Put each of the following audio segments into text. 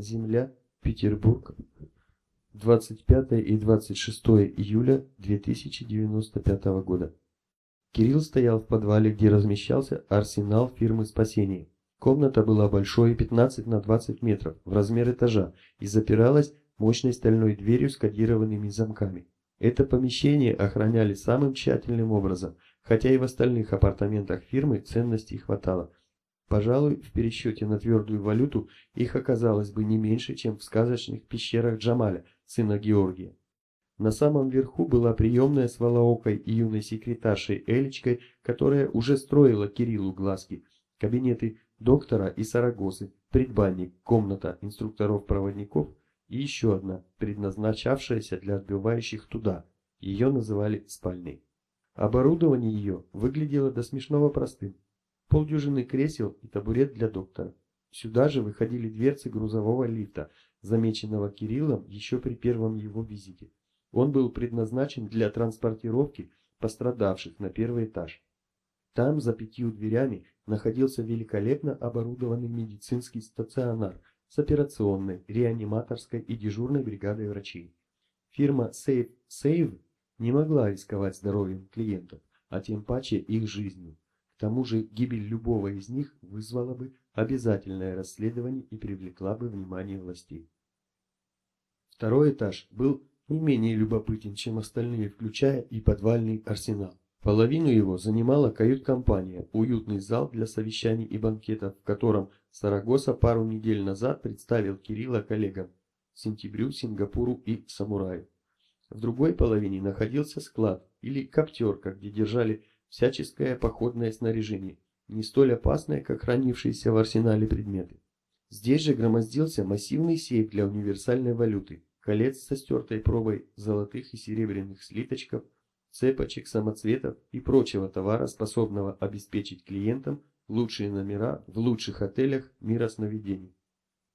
Земля, Петербург, 25 и 26 июля 2095 года. Кирилл стоял в подвале, где размещался арсенал фирмы спасения. Комната была большой, 15 на 20 метров, в размер этажа, и запиралась мощной стальной дверью с кодированными замками. Это помещение охраняли самым тщательным образом, хотя и в остальных апартаментах фирмы ценностей хватало. Пожалуй, в пересчете на твердую валюту их оказалось бы не меньше, чем в сказочных пещерах Джамаля, сына Георгия. На самом верху была приемная с Волоокой и юной секретаршей Элечкой, которая уже строила Кириллу глазки. Кабинеты доктора и Сарагосы, предбанник, комната инструкторов-проводников и еще одна, предназначавшаяся для отбывающих туда. Ее называли спальней. Оборудование ее выглядело до смешного простым. Полдюжины кресел и табурет для доктора. Сюда же выходили дверцы грузового лифта, замеченного Кириллом еще при первом его визите. Он был предназначен для транспортировки пострадавших на первый этаж. Там, за пятью дверями, находился великолепно оборудованный медицинский стационар с операционной, реаниматорской и дежурной бригадой врачей. Фирма Safe Save не могла рисковать здоровьем клиентов, а тем паче их жизнью. К тому же гибель любого из них вызвала бы обязательное расследование и привлекла бы внимание властей. Второй этаж был не менее любопытен, чем остальные, включая и подвальный арсенал. Половину его занимала кают-компания, уютный зал для совещаний и банкетов, в котором Сарагоса пару недель назад представил Кирилла коллегам Сентябрю, Сингапуру и Самураю. В другой половине находился склад или коптерка, где держали всяческое походное снаряжение, не столь опасное, как хранившиеся в арсенале предметы. Здесь же громоздился массивный сейф для универсальной валюты, колец со стертой пробой золотых и серебряных слиточков, цепочек, самоцветов и прочего товара, способного обеспечить клиентам лучшие номера в лучших отелях мира сновидений.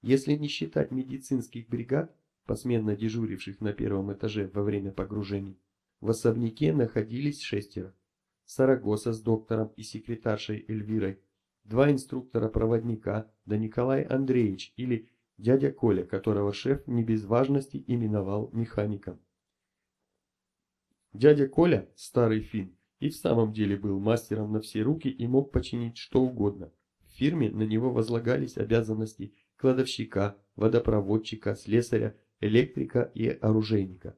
Если не считать медицинских бригад, посменно дежуривших на первом этаже во время погружений, в особняке находились шестеро. Сарагоса с доктором и секретаршей Эльвирой, два инструктора-проводника, да Николай Андреевич или дядя Коля, которого шеф не без важности именовал механиком. Дядя Коля, старый фин, и в самом деле был мастером на все руки и мог починить что угодно. В фирме на него возлагались обязанности кладовщика, водопроводчика, слесаря, электрика и оружейника.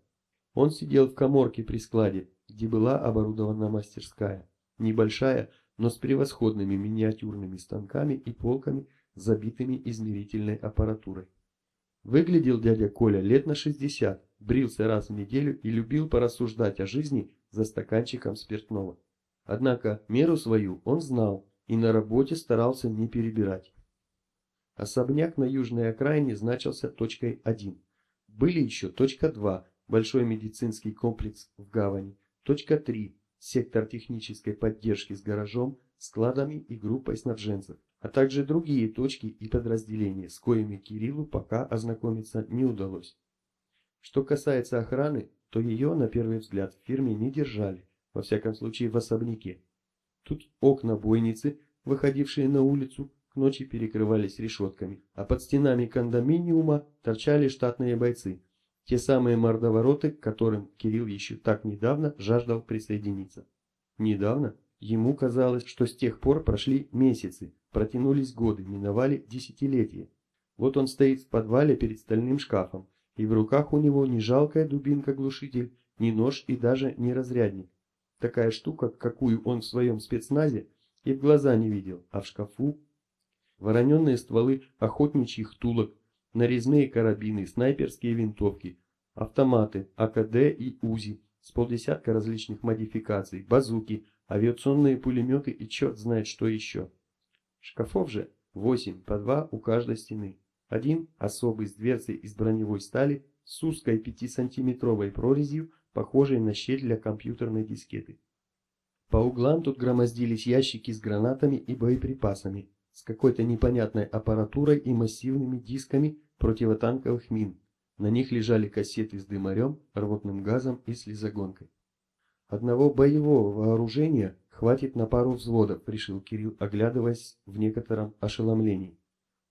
Он сидел в каморке при складе, где была оборудована мастерская. Небольшая, но с превосходными миниатюрными станками и полками забитыми измерительной аппаратурой. Выглядел дядя Коля лет на 60, брился раз в неделю и любил порассуждать о жизни за стаканчиком спиртного. Однако меру свою он знал и на работе старался не перебирать. Особняк на южной окраине значился точкой 1. Были еще точка 2, большой медицинский комплекс в гавани, точка 3, сектор технической поддержки с гаражом, складами и группой снабженцев а также другие точки и подразделения, с коими Кириллу пока ознакомиться не удалось. Что касается охраны, то ее, на первый взгляд, в фирме не держали, во всяком случае в особняке. Тут окна бойницы, выходившие на улицу, к ночи перекрывались решетками, а под стенами кондоминиума торчали штатные бойцы, те самые мордовороты, к которым Кирилл еще так недавно жаждал присоединиться. Недавно ему казалось, что с тех пор прошли месяцы, Протянулись годы, миновали десятилетия. Вот он стоит в подвале перед стальным шкафом, и в руках у него не жалкая дубинка-глушитель, ни нож и даже не разрядник. Такая штука, какую он в своем спецназе и в глаза не видел, а в шкафу вороненные стволы охотничьих тулок, нарезные карабины, снайперские винтовки, автоматы, АКД и УЗИ с полдесятка различных модификаций, базуки, авиационные пулеметы и черт знает что еще. Шкафов же восемь, по два у каждой стены. Один особый с дверцей из броневой стали с узкой 5-сантиметровой прорезью, похожей на щель для компьютерной дискеты. По углам тут громоздились ящики с гранатами и боеприпасами, с какой-то непонятной аппаратурой и массивными дисками противотанковых мин. На них лежали кассеты с дымарем, рвотным газом и слезогонкой. Одного боевого вооружения Хватит на пару взводов, решил Кирилл, оглядываясь в некотором ошеломлении.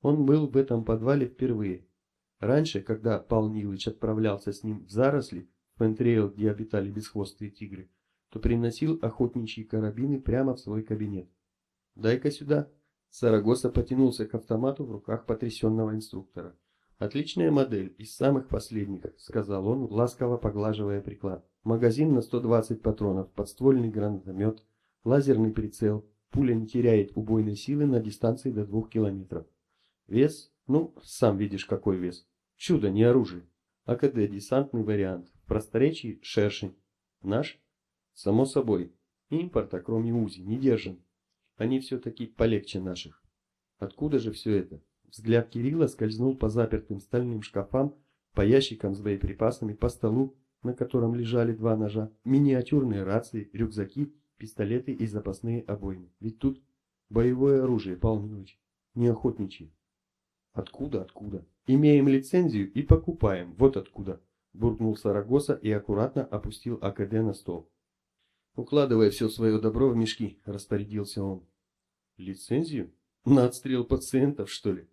Он был в этом подвале впервые. Раньше, когда Пал Нилыч отправлялся с ним в заросли, в Пентрейл, где обитали бесхвостые тигры, то приносил охотничьи карабины прямо в свой кабинет. «Дай-ка сюда!» Сарагоса потянулся к автомату в руках потрясенного инструктора. «Отличная модель, из самых последних», — сказал он, ласково поглаживая приклад. «Магазин на 120 патронов, подствольный гранатомет, лазерный прицел, пуля не теряет убойной силы на дистанции до 2 километров. Вес? Ну, сам видишь, какой вес. Чудо, не оружие. АКД – десантный вариант. В просторечии – шершень. Наш? Само собой. Импорта, кроме УЗИ, не держим. Они все-таки полегче наших. Откуда же все это? Взгляд Кирилла скользнул по запертым стальным шкафам, по ящикам с боеприпасами, по столу, на котором лежали два ножа, миниатюрные рации, рюкзаки, пистолеты и запасные обоймы. Ведь тут боевое оружие, Милович, не охотничье. Откуда, откуда? Имеем лицензию и покупаем, вот откуда. Буркнул Сарагоса и аккуратно опустил АКД на стол. Укладывая все свое добро в мешки, распорядился он. Лицензию? На отстрел пациентов, что ли?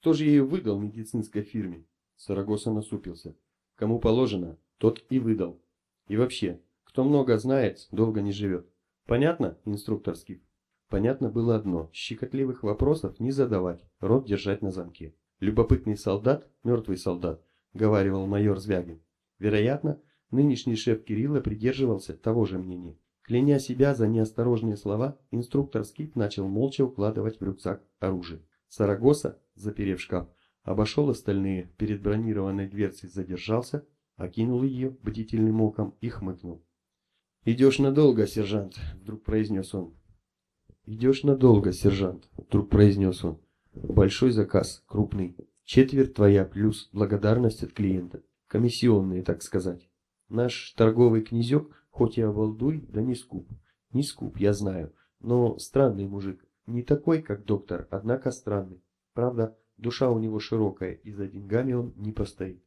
Кто же ее выдал медицинской фирме? Сарагоса насупился. Кому положено, тот и выдал. И вообще, кто много знает, долго не живет. Понятно, инструктор Скиф? Понятно было одно. Щекотливых вопросов не задавать, рот держать на замке. Любопытный солдат, мертвый солдат, говаривал майор Звягин. Вероятно, Нынешний шеф Кирилла придерживался того же мнения. Кляня себя за неосторожные слова, инструктор Скип начал молча укладывать в рюкзак оружие. Сарагоса, заперев шкаф, обошел остальные, перед бронированной дверцей задержался, окинул ее бдительным оком и хмыкнул. «Идешь надолго, сержант», — вдруг произнес он. «Идешь надолго, сержант», — вдруг произнес он. «Большой заказ, крупный. Четверть твоя плюс благодарность от клиента. Комиссионные, так сказать. Наш торговый князек, хоть и обалдуй, да не скуп. Не скуп, я знаю, но странный мужик. Не такой, как доктор, однако странный. Правда, душа у него широкая, и за деньгами он не постоит.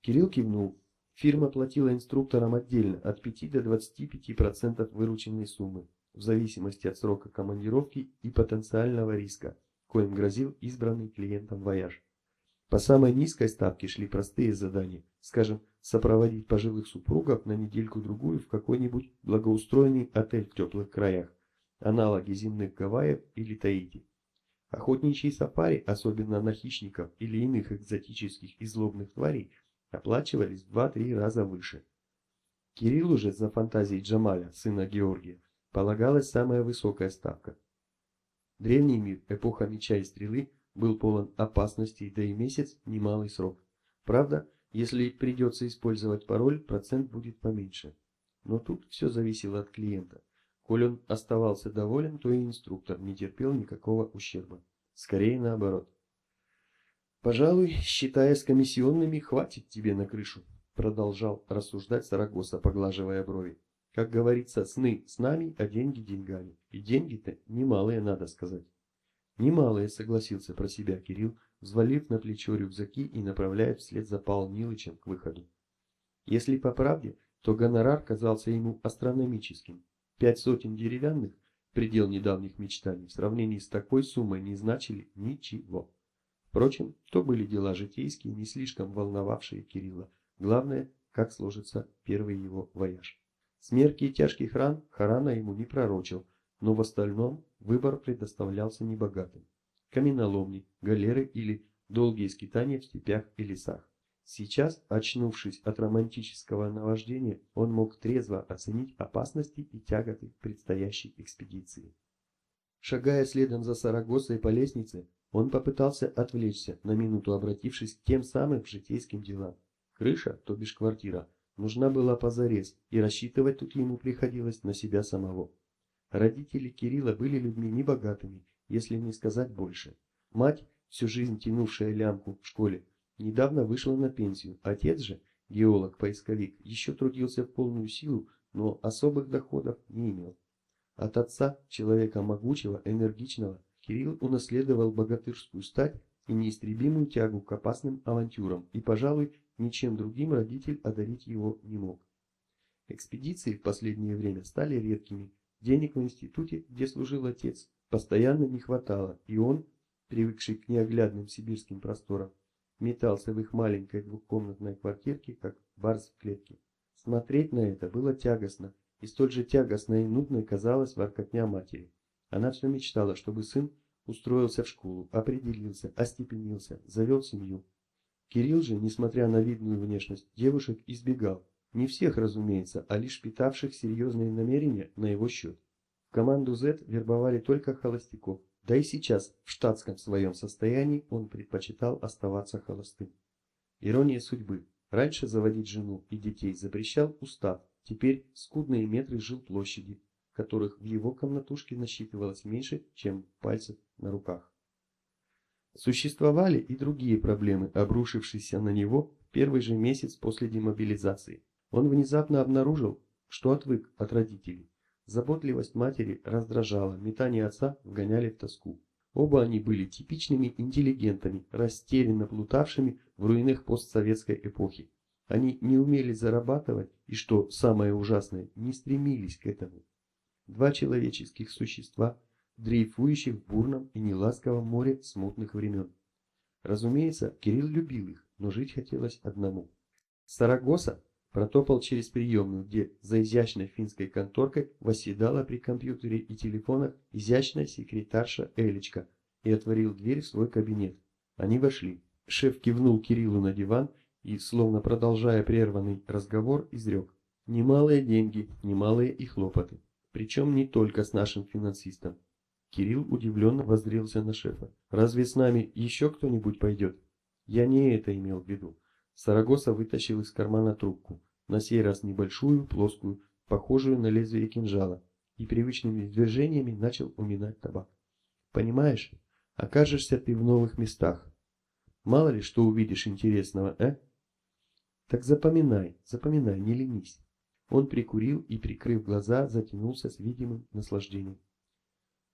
Кирилл кивнул. Фирма платила инструкторам отдельно, от 5 до 25% вырученной суммы, в зависимости от срока командировки и потенциального риска, коим грозил избранный клиентом вояж. По самой низкой ставке шли простые задания, скажем, сопроводить пожилых супругов на недельку-другую в какой-нибудь благоустроенный отель в теплых краях, аналоги земных Гавайев или Таити. Охотничьи сафари, особенно на хищников или иных экзотических и злобных тварей, оплачивались в 2-3 раза выше. Кириллу же за фантазией Джамаля, сына Георгия, полагалась самая высокая ставка. Древний мир, эпоха меча и стрелы, был полон опасностей, да и месяц – немалый срок. Правда, если придется использовать пароль, процент будет поменьше. Но тут все зависело от клиента. Коль он оставался доволен, то и инструктор не терпел никакого ущерба. Скорее наоборот. «Пожалуй, считая с комиссионными, хватит тебе на крышу», продолжал рассуждать Сарагоса, поглаживая брови. «Как говорится, сны с нами, а деньги деньгами. И деньги-то немалые, надо сказать». «Немалые», согласился про себя Кирилл, взвалив на плечо рюкзаки и направляя вслед за Павлом Нилычем к выходу. Если по правде, то гонорар казался ему астрономическим. Пять сотен деревянных, предел недавних мечтаний, в сравнении с такой суммой не значили ничего. Впрочем, то были дела житейские, не слишком волновавшие Кирилла. Главное, как сложится первый его вояж. Смерти и тяжких ран Харана ему не пророчил, но в остальном выбор предоставлялся небогатым каменоломни, галеры или долгие скитания в степях и лесах. Сейчас, очнувшись от романтического наваждения, он мог трезво оценить опасности и тяготы предстоящей экспедиции. Шагая следом за Сарагосой по лестнице, он попытался отвлечься, на минуту обратившись к тем самым житейским делам. Крыша, то бишь квартира, нужна была позарез, и рассчитывать тут ему приходилось на себя самого. Родители Кирилла были людьми небогатыми если не сказать больше. Мать, всю жизнь тянувшая лямку в школе, недавно вышла на пенсию. Отец же, геолог-поисковик, еще трудился в полную силу, но особых доходов не имел. От отца, человека могучего, энергичного, Кирилл унаследовал богатырскую стать и неистребимую тягу к опасным авантюрам, и, пожалуй, ничем другим родитель одарить его не мог. Экспедиции в последнее время стали редкими. Денег в институте, где служил отец, постоянно не хватало, и он, привыкший к неоглядным сибирским просторам, метался в их маленькой двухкомнатной квартирке, как барс в клетке. Смотреть на это было тягостно, и столь же тягостной и нудной казалась воркотня матери. Она все мечтала, чтобы сын устроился в школу, определился, остепенился, завел семью. Кирилл же, несмотря на видную внешность, девушек избегал. Не всех, разумеется, а лишь питавших серьезные намерения на его счет. В команду Z вербовали только холостяков. Да и сейчас, в штатском своем состоянии, он предпочитал оставаться холостым. Ирония судьбы. Раньше заводить жену и детей запрещал устав, теперь скудные метры жилплощади, которых в его комнатушке насчитывалось меньше, чем пальцев на руках. Существовали и другие проблемы, обрушившиеся на него в первый же месяц после демобилизации. Он внезапно обнаружил, что отвык от родителей. Заботливость матери раздражала, метание отца вгоняли в тоску. Оба они были типичными интеллигентами, растерянно плутавшими в руинах постсоветской эпохи. Они не умели зарабатывать и, что самое ужасное, не стремились к этому. Два человеческих существа, дрейфующих в бурном и неласковом море смутных времен. Разумеется, Кирилл любил их, но жить хотелось одному. Сарагоса протопал через приемную, где за изящной финской конторкой восседала при компьютере и телефонах изящная секретарша Элечка и отворил дверь в свой кабинет. Они вошли. Шеф кивнул Кириллу на диван и, словно продолжая прерванный разговор, изрек. Немалые деньги, немалые и хлопоты. Причем не только с нашим финансистом. Кирилл удивленно воззрелся на шефа. «Разве с нами еще кто-нибудь пойдет?» «Я не это имел в виду». Сарагоса вытащил из кармана трубку, на сей раз небольшую, плоскую, похожую на лезвие кинжала, и привычными движениями начал уминать табак. «Понимаешь, окажешься ты в новых местах. Мало ли что увидишь интересного, э?» Так запоминай, запоминай, не ленись. Он прикурил и, прикрыв глаза, затянулся с видимым наслаждением.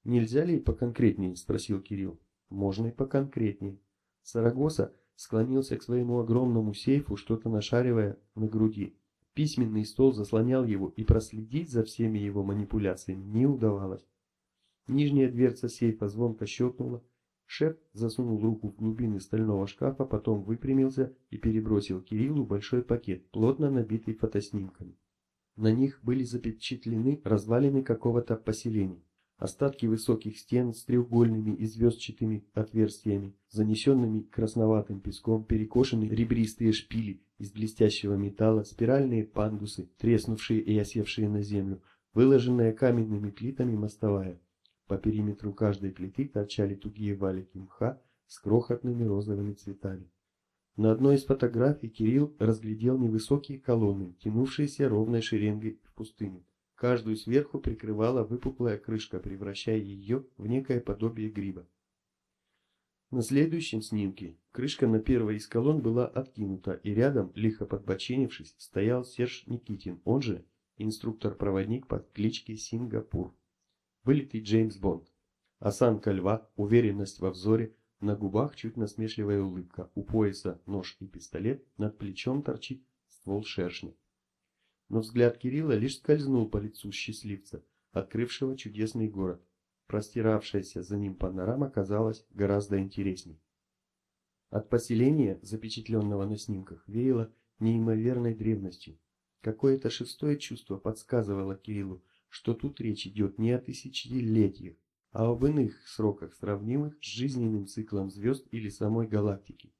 «Нельзя ли поконкретнее?» – спросил Кирилл. «Можно и поконкретнее». Сарагоса склонился к своему огромному сейфу, что-то нашаривая на груди. Письменный стол заслонял его, и проследить за всеми его манипуляциями не удавалось. Нижняя дверца сейфа звонко щелкнула, Шеф засунул руку в глубины стального шкафа, потом выпрямился и перебросил Кириллу большой пакет, плотно набитый фотоснимками. На них были запечатлены развалины какого-то поселения. Остатки высоких стен с треугольными и звездчатыми отверстиями, занесенными красноватым песком, перекошенные ребристые шпили из блестящего металла, спиральные пандусы, треснувшие и осевшие на землю, выложенная каменными плитами мостовая. По периметру каждой плиты торчали тугие валики мха с крохотными розовыми цветами. На одной из фотографий Кирилл разглядел невысокие колонны, тянувшиеся ровной шеренгой в пустыню. Каждую сверху прикрывала выпуклая крышка, превращая ее в некое подобие гриба. На следующем снимке крышка на первой из колонн была откинута, и рядом, лихо подбоченившись, стоял Серж Никитин, он же инструктор-проводник под кличкой Сингапур вылитый Джеймс Бонд. Осанка льва, уверенность во взоре, на губах чуть насмешливая улыбка, у пояса нож и пистолет, над плечом торчит ствол шершня. Но взгляд Кирилла лишь скользнул по лицу счастливца, открывшего чудесный город. Простиравшаяся за ним панорама казалась гораздо интересней. От поселения, запечатленного на снимках, веяло неимоверной древностью. Какое-то шестое чувство подсказывало Кириллу, что тут речь идет не о тысячелетиях, а об иных сроках, сравнимых с жизненным циклом звезд или самой галактики.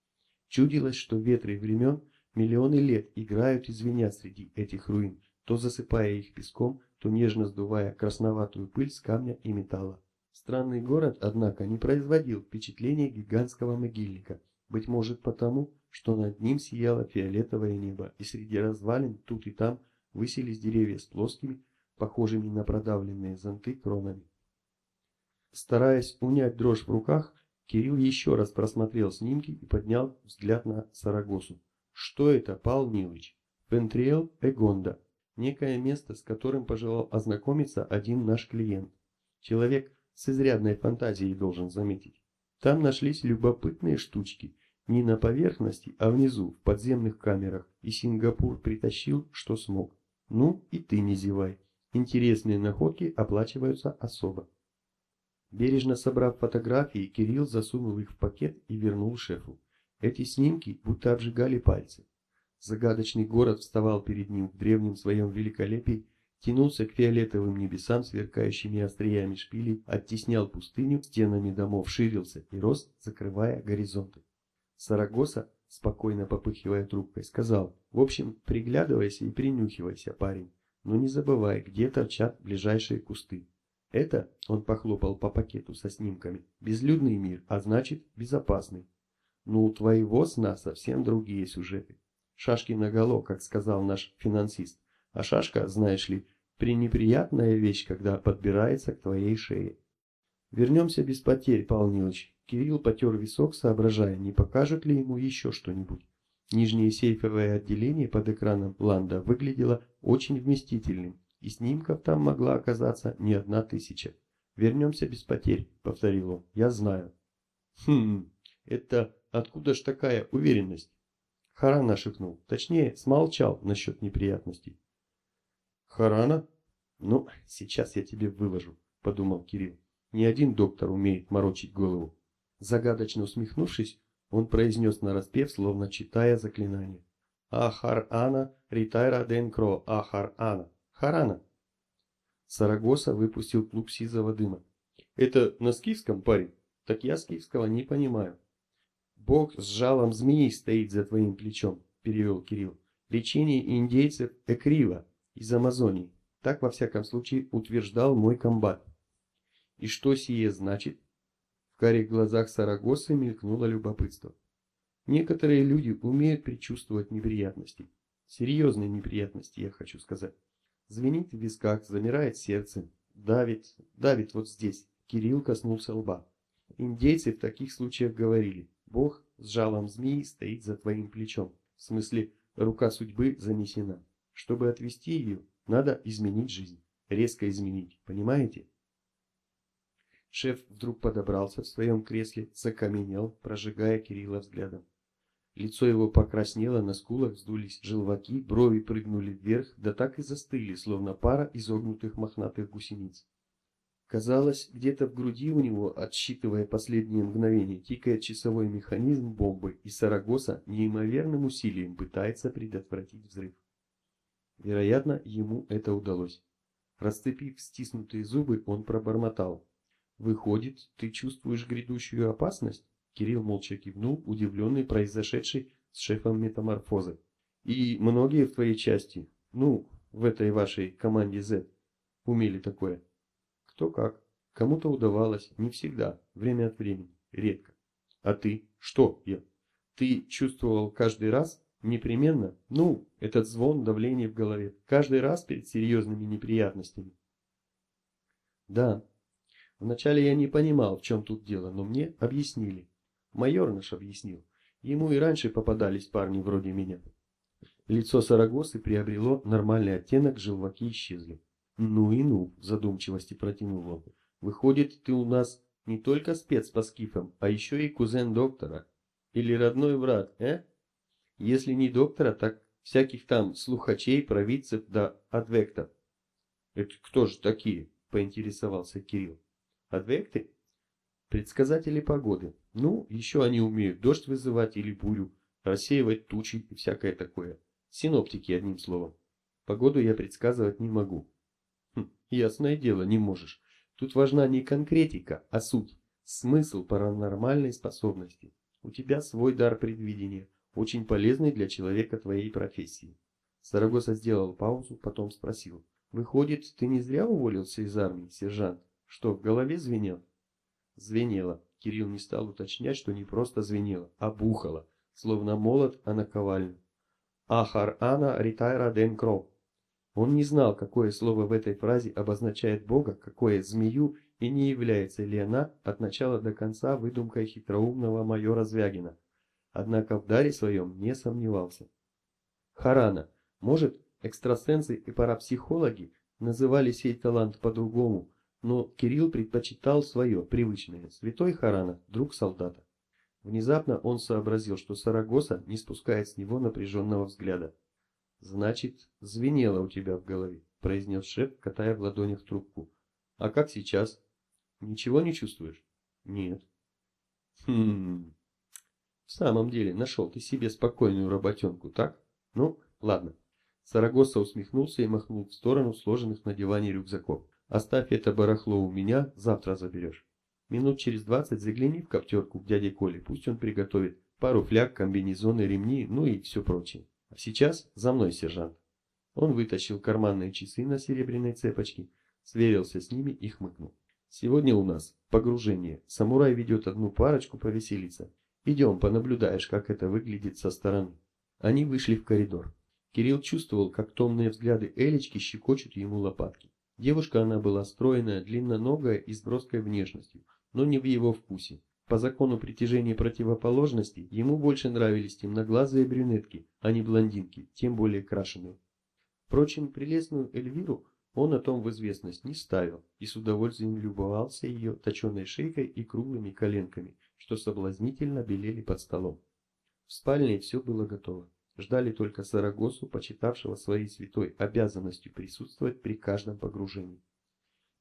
Чудилось, что ветры времен миллионы лет играют и звенят среди этих руин, то засыпая их песком, то нежно сдувая красноватую пыль с камня и металла. Странный город, однако, не производил впечатления гигантского могильника, быть может потому, что над ним сияло фиолетовое небо, и среди развалин тут и там высились деревья с плоскими, похожими на продавленные зонты кронами. Стараясь унять дрожь в руках, Кирилл еще раз просмотрел снимки и поднял взгляд на Сарагосу. Что это, Пал Нилыч? Пентриэл Эгонда. Некое место, с которым пожелал ознакомиться один наш клиент. Человек с изрядной фантазией должен заметить. Там нашлись любопытные штучки. Не на поверхности, а внизу, в подземных камерах. И Сингапур притащил, что смог. Ну, и ты не зевай. Интересные находки оплачиваются особо. Бережно собрав фотографии, Кирилл засунул их в пакет и вернул шефу. Эти снимки будто обжигали пальцы. Загадочный город вставал перед ним в древнем своем великолепии, тянулся к фиолетовым небесам, сверкающими остриями шпилей, оттеснял пустыню, стенами домов ширился и рос, закрывая горизонты. Сарагоса, спокойно попыхивая трубкой, сказал, в общем, приглядывайся и принюхивайся, парень, но не забывай, где торчат ближайшие кусты. Это, он похлопал по пакету со снимками, безлюдный мир, а значит безопасный. Но у твоего сна совсем другие сюжеты. Шашки наголо, как сказал наш финансист. А шашка, знаешь ли, пренеприятная вещь, когда подбирается к твоей шее. Вернемся без потерь, Павел Нилович. Кирилл потер висок, соображая, не покажет ли ему еще что-нибудь. Нижнее сейфовое отделение под экраном Ланда выглядело очень вместительным, и снимков там могла оказаться не одна тысяча. «Вернемся без потерь», — повторил он, — «я знаю». «Хм, это откуда ж такая уверенность?» Харана шепнул, точнее, смолчал насчет неприятностей. Харана? Ну, сейчас я тебе выложу, подумал Кирилл. Ни один доктор умеет морочить голову. Загадочно усмехнувшись, он произнес нараспев, словно читая заклинание. Ахар-ана, ритайра денкро, ахар-ана. Харана. Сарагоса выпустил клуб сизого дыма. Это на скифском, парень? Так я скифского не понимаю. Бог с жалом змеи стоит за твоим плечом, перевел Кирилл. Лечение индейцев Экрива из Амазонии. Так, во всяком случае, утверждал мой комбат. И что сие значит? В карих глазах Сарагосы мелькнуло любопытство. Некоторые люди умеют предчувствовать неприятности. Серьезные неприятности, я хочу сказать. Звенит в висках, замирает сердце, давит, давит вот здесь. Кирилл коснулся лба. Индейцы в таких случаях говорили, Бог с жалом змеи стоит за твоим плечом. В смысле, рука судьбы занесена. Чтобы отвести ее, надо изменить жизнь. Резко изменить, понимаете? Шеф вдруг подобрался в своем кресле, закаменел, прожигая Кирилла взглядом. Лицо его покраснело, на скулах вздулись желваки, брови прыгнули вверх, да так и застыли, словно пара изогнутых мохнатых гусениц. Казалось, где-то в груди у него, отсчитывая последние мгновения, тикает часовой механизм бомбы, и Сарагоса неимоверным усилием пытается предотвратить взрыв. Вероятно, ему это удалось. Расцепив стиснутые зубы, он пробормотал. «Выходит, ты чувствуешь грядущую опасность?» Кирилл молча кивнул, удивленный произошедшей с шефом метаморфозы. «И многие в твоей части, ну, в этой вашей команде Z, умели такое?» «Кто как. Кому-то удавалось, не всегда, время от времени, редко. А ты? Что я? Ты чувствовал каждый раз?» Непременно? Ну, этот звон, давление в голове. Каждый раз перед серьезными неприятностями. Да. Вначале я не понимал, в чем тут дело, но мне объяснили. Майор наш объяснил. Ему и раньше попадались парни вроде меня. Лицо Сарагосы приобрело нормальный оттенок, желваки исчезли. Ну и ну, в задумчивости протянул он. Выходит, ты у нас не только спец по скифам, а еще и кузен доктора. Или родной брат, э? Если не доктора, так всяких там слухачей, провидцев да адвектов. Это кто же такие? Поинтересовался Кирилл. Адвекты? Предсказатели погоды. Ну, еще они умеют дождь вызывать или бурю, рассеивать тучи и всякое такое. Синоптики, одним словом. Погоду я предсказывать не могу. Ясное дело, не можешь. Тут важна не конкретика, а суть, смысл паранормальной способности. У тебя свой дар предвидения, очень полезный для человека твоей профессии. Сарагоса сделал паузу, потом спросил. Выходит, ты не зря уволился из армии, сержант? Что, в голове звенел? Звенело. Кирилл не стал уточнять, что не просто звенело, а бухало, словно молот, а наковальню. Ахар ана ритайра ден кро. Он не знал, какое слово в этой фразе обозначает Бога, какое змею, и не является ли она от начала до конца выдумкой хитроумного майора Звягина однако в даре своем не сомневался. Харана, может, экстрасенсы и парапсихологи называли сей талант по-другому, но Кирилл предпочитал свое, привычное. Святой Харана, друг солдата. Внезапно он сообразил, что Сарагоса не спускает с него напряженного взгляда. «Значит, звенело у тебя в голове», – произнес шеф, катая в ладонях трубку. «А как сейчас? Ничего не чувствуешь?» «Нет». «Хм...» В самом деле, нашел ты себе спокойную работенку, так? Ну, ладно. Сарагоса усмехнулся и махнул в сторону сложенных на диване рюкзаков. Оставь это барахло у меня, завтра заберешь. Минут через двадцать загляни в коптерку к дяде Коле, пусть он приготовит пару фляг, комбинезоны, ремни, ну и все прочее. А сейчас за мной, сержант. Он вытащил карманные часы на серебряной цепочке, сверился с ними и хмыкнул. Сегодня у нас погружение. Самурай ведет одну парочку повеселиться. Идем, понаблюдаешь, как это выглядит со стороны. Они вышли в коридор. Кирилл чувствовал, как томные взгляды Элечки щекочут ему лопатки. Девушка она была стройная, длинноногая и с броской внешностью, но не в его вкусе. По закону притяжения противоположностей ему больше нравились темноглазые брюнетки, а не блондинки, тем более крашеные. Впрочем, прелестную Эльвиру он о том в известность не ставил и с удовольствием любовался ее точеной шейкой и круглыми коленками, что соблазнительно белели под столом. В спальне все было готово. Ждали только Сарагосу, почитавшего своей святой обязанностью присутствовать при каждом погружении.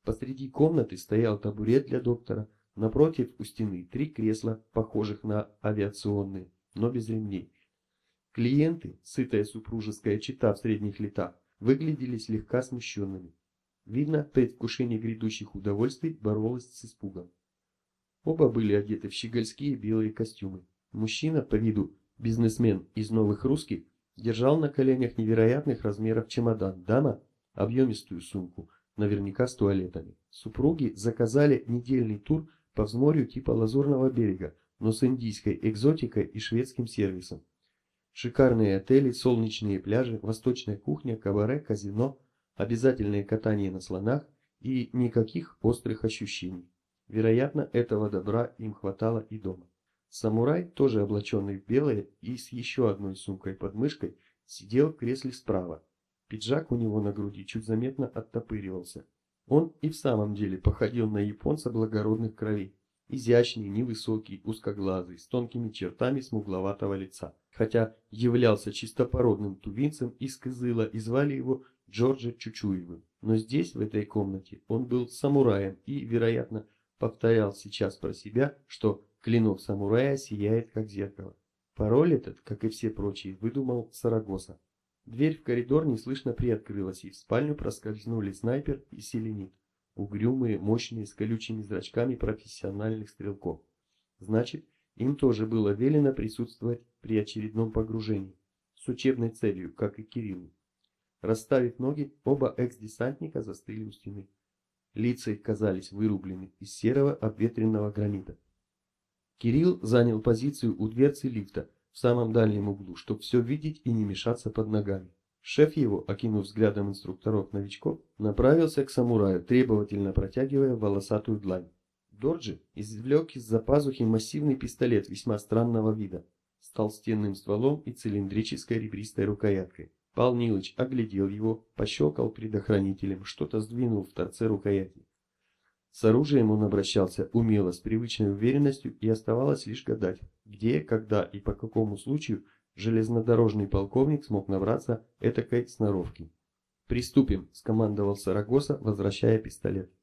Посреди комнаты стоял табурет для доктора, напротив у стены три кресла, похожих на авиационные, но без ремней. Клиенты, сытая супружеская чита в средних летах, выглядели слегка смущенными. Видно, предвкушение грядущих удовольствий боролось с испугом. Оба были одеты в щегольские белые костюмы. Мужчина, по виду бизнесмен из новых русских, держал на коленях невероятных размеров чемодан, дама – объемистую сумку, наверняка с туалетами. Супруги заказали недельный тур по взморью типа Лазурного берега, но с индийской экзотикой и шведским сервисом. Шикарные отели, солнечные пляжи, восточная кухня, кабаре, казино, обязательное катание на слонах и никаких острых ощущений. Вероятно, этого добра им хватало и дома. Самурай, тоже облаченный в белое и с еще одной сумкой под мышкой, сидел в кресле справа. Пиджак у него на груди чуть заметно оттопыривался. Он и в самом деле походил на японца благородных кровей. Изящный, невысокий, узкоглазый, с тонкими чертами смугловатого лица. Хотя являлся чистопородным тувинцем из Кызыла и звали его Джорджа Чучуевым. Но здесь, в этой комнате, он был самураем и, вероятно, повторял сейчас про себя, что клинок самурая сияет как зеркало. Пароль этот, как и все прочие, выдумал Сарагоса. Дверь в коридор неслышно приоткрылась, и в спальню проскользнули снайпер и селенит. Угрюмые, мощные, с колючими зрачками профессиональных стрелков. Значит, им тоже было велено присутствовать при очередном погружении, с учебной целью, как и Кириллу. Расставив ноги, оба экс-десантника застыли у стены. Лица их казались вырублены из серого обветренного гранита. Кирилл занял позицию у дверцы лифта в самом дальнем углу, чтобы все видеть и не мешаться под ногами. Шеф его, окинув взглядом инструкторов-новичков, направился к самураю, требовательно протягивая волосатую длань. Дорджи извлек из-за пазухи массивный пистолет весьма странного вида, с толстенным стволом и цилиндрической ребристой рукояткой. Пал Нилыч оглядел его, пощелкал предохранителем, что-то сдвинул в торце рукояти. С оружием он обращался умело, с привычной уверенностью, и оставалось лишь гадать, где, когда и по какому случаю железнодорожный полковник смог набраться этакой сноровки. «Приступим», – скомандовал Сарагоса, возвращая пистолет.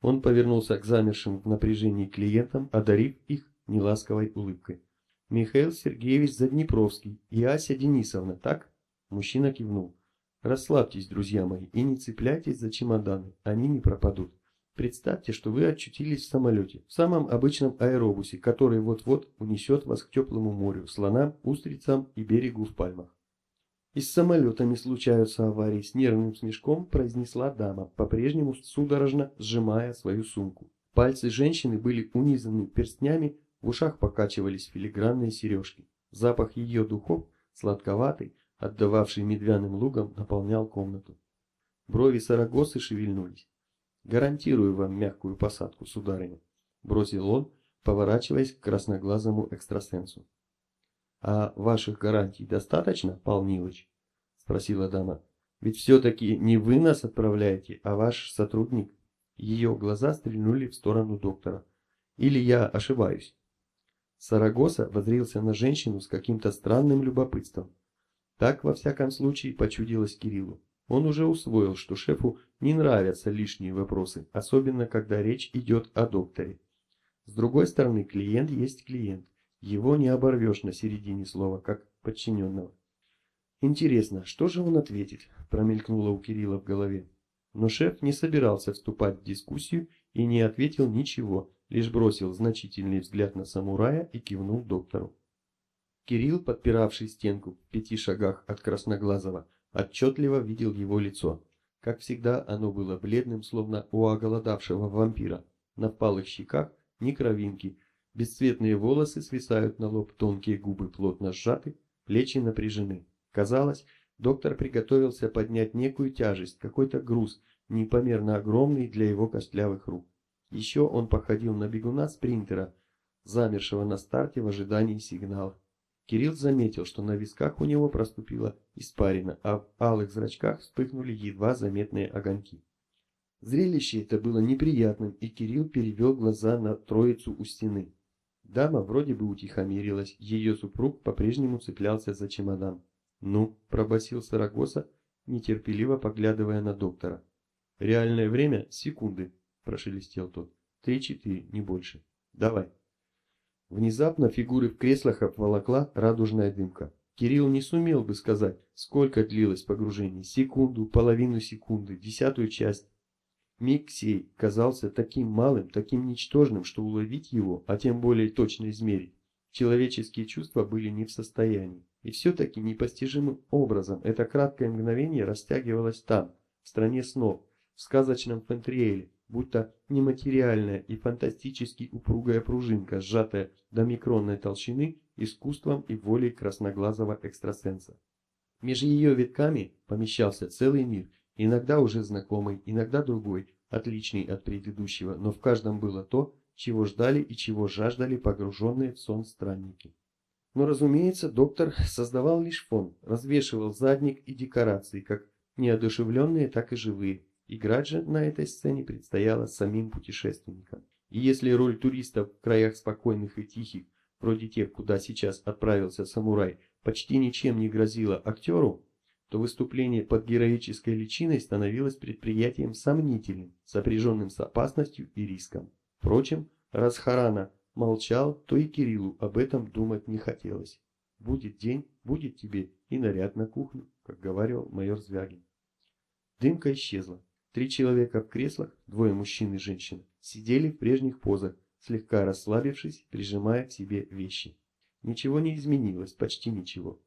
Он повернулся к замершим в напряжении клиентам, одарив их неласковой улыбкой. «Михаил Сергеевич Заднепровский и Ася Денисовна, так?» Мужчина кивнул. «Расслабьтесь, друзья мои, и не цепляйтесь за чемоданы, они не пропадут. Представьте, что вы очутились в самолете, в самом обычном аэробусе, который вот-вот унесет вас к теплому морю, слонам, устрицам и берегу в пальмах. И с самолетами случаются аварии, с нервным смешком произнесла дама, по-прежнему судорожно сжимая свою сумку. Пальцы женщины были унизаны перстнями, в ушах покачивались филигранные сережки. Запах ее духов, сладковатый, отдававший медвяным лугом, наполнял комнату. Брови Сарагосы шевельнулись. Гарантирую вам мягкую посадку, сударыня, бросил он, поворачиваясь к красноглазому экстрасенсу. А ваших гарантий достаточно, Пал спросила дама. Ведь все-таки не вы нас отправляете, а ваш сотрудник. Ее глаза стрельнули в сторону доктора. Или я ошибаюсь? Сарагоса возрился на женщину с каким-то странным любопытством. Так, во всяком случае, почудилось Кириллу. Он уже усвоил, что шефу не нравятся лишние вопросы, особенно когда речь идет о докторе. С другой стороны, клиент есть клиент, Его не оборвешь на середине слова, как подчиненного. Интересно, что же он ответит, промелькнуло у Кирилла в голове. Но шеф не собирался вступать в дискуссию и не ответил ничего, лишь бросил значительный взгляд на самурая и кивнул доктору. Кирилл, подпиравший стенку в пяти шагах от Красноглазого, отчетливо видел его лицо. Как всегда, оно было бледным, словно у оголодавшего вампира. На впалых щеках ни кровинки, бесцветные волосы свисают на лоб, тонкие губы плотно сжаты, плечи напряжены. Казалось, доктор приготовился поднять некую тяжесть, какой-то груз, непомерно огромный для его костлявых рук. Еще он походил на бегуна-спринтера, замершего на старте в ожидании сигнала. Кирилл заметил, что на висках у него проступила испарина, а в алых зрачках вспыхнули едва заметные огоньки. Зрелище это было неприятным, и Кирилл перевел глаза на троицу у стены. Дама вроде бы утихомирилась, ее супруг по-прежнему цеплялся за чемодан. «Ну», – пробасил Сарагоса, нетерпеливо поглядывая на доктора. «Реальное время – секунды», – прошелестел тот. «Три-четыре, не больше. Давай». Внезапно фигуры в креслах обволокла радужная дымка. Кирилл не сумел бы сказать, сколько длилось погружение. Секунду, половину секунды, десятую часть. Миг сей казался таким малым, таким ничтожным, что уловить его, а тем более точно измерить, человеческие чувства были не в состоянии. И все-таки непостижимым образом это краткое мгновение растягивалось там, в стране снов, в сказочном Фентриэле, будто нематериальная и фантастически упругая пружинка, сжатая до микронной толщины искусством и волей красноглазого экстрасенса. Между ее витками помещался целый мир, иногда уже знакомый, иногда другой, отличный от предыдущего, но в каждом было то, чего ждали и чего жаждали погруженные в сон странники. Но, разумеется, доктор создавал лишь фон, развешивал задник и декорации, как неодушевленные, так и живые. Играть же на этой сцене предстояло самим путешественникам. И если роль туристов в краях спокойных и тихих, вроде тех, куда сейчас отправился самурай, почти ничем не грозила актеру, то выступление под героической личиной становилось предприятием сомнительным, сопряженным с опасностью и риском. Впрочем, раз Харана молчал, то и Кириллу об этом думать не хотелось. Будет день, будет тебе и наряд на кухню, как говорил майор Звягин. Дымка исчезла. Три человека в креслах, двое мужчин и женщина, сидели в прежних позах, слегка расслабившись, прижимая к себе вещи. Ничего не изменилось, почти ничего.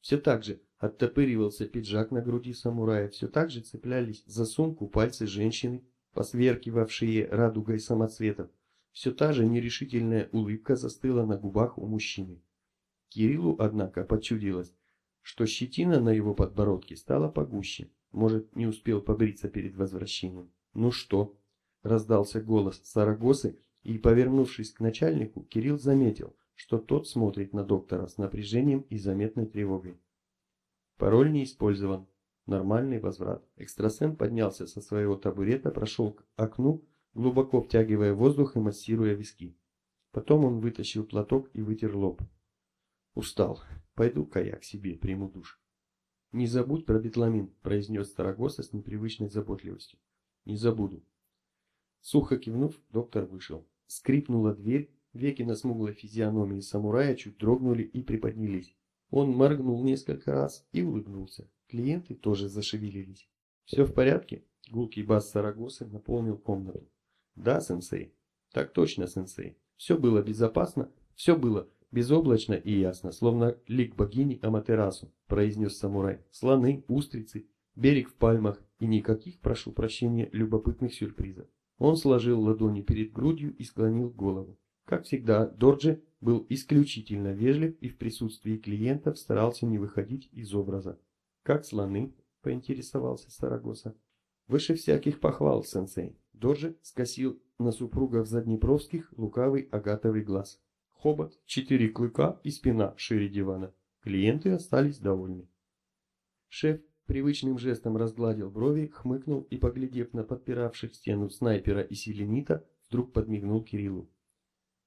Все так же оттопыривался пиджак на груди самурая, все так же цеплялись за сумку пальцы женщины, посверкивавшие радугой самоцветов. Все та же нерешительная улыбка застыла на губах у мужчины. Кириллу, однако, почудилось, что щетина на его подбородке стала погуще. Может, не успел побриться перед возвращением. «Ну что?» – раздался голос Сарагосы, и, повернувшись к начальнику, Кирилл заметил, что тот смотрит на доктора с напряжением и заметной тревогой. Пароль не использован. Нормальный возврат. Экстрасенс поднялся со своего табурета, прошел к окну глубоко втягивая воздух и массируя виски. Потом он вытащил платок и вытер лоб. Устал. Пойду-ка я к себе, приму душ. Не забудь про бетламин, произнес Старогоса с непривычной заботливостью. Не забуду. Сухо кивнув, доктор вышел. Скрипнула дверь, веки на смуглой физиономии самурая чуть дрогнули и приподнялись. Он моргнул несколько раз и улыбнулся. Клиенты тоже зашевелились. «Все в порядке?» Гулкий бас Сарагосы наполнил комнату. Да, сенсей. Так точно, сенсей. Все было безопасно, все было безоблачно и ясно, словно лик богини Аматерасу, произнес самурай. Слоны, устрицы, берег в пальмах и никаких, прошу прощения, любопытных сюрпризов. Он сложил ладони перед грудью и склонил голову. Как всегда, Дорджи был исключительно вежлив и в присутствии клиентов старался не выходить из образа. «Как слоны?» – поинтересовался Сарагоса. «Выше всяких похвал, сенсей. Дорже скосил на супругов заднепровских лукавый агатовый глаз. Хобот, четыре клыка и спина шире дивана. Клиенты остались довольны. Шеф привычным жестом разгладил брови, хмыкнул и, поглядев на подпиравших стену снайпера и селенита, вдруг подмигнул Кириллу.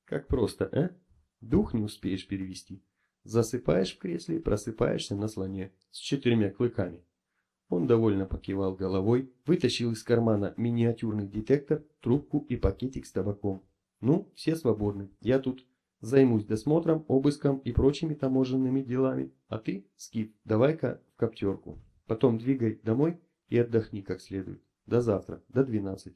«Как просто, а? Дух не успеешь перевести. Засыпаешь в кресле, просыпаешься на слоне с четырьмя клыками. Он довольно покивал головой, вытащил из кармана миниатюрный детектор, трубку и пакетик с табаком. «Ну, все свободны. Я тут Займусь досмотром, обыском и прочими таможенными делами. А ты, Скиф, давай-ка в коптерку. Потом двигай домой и отдохни как следует. До завтра, до 12.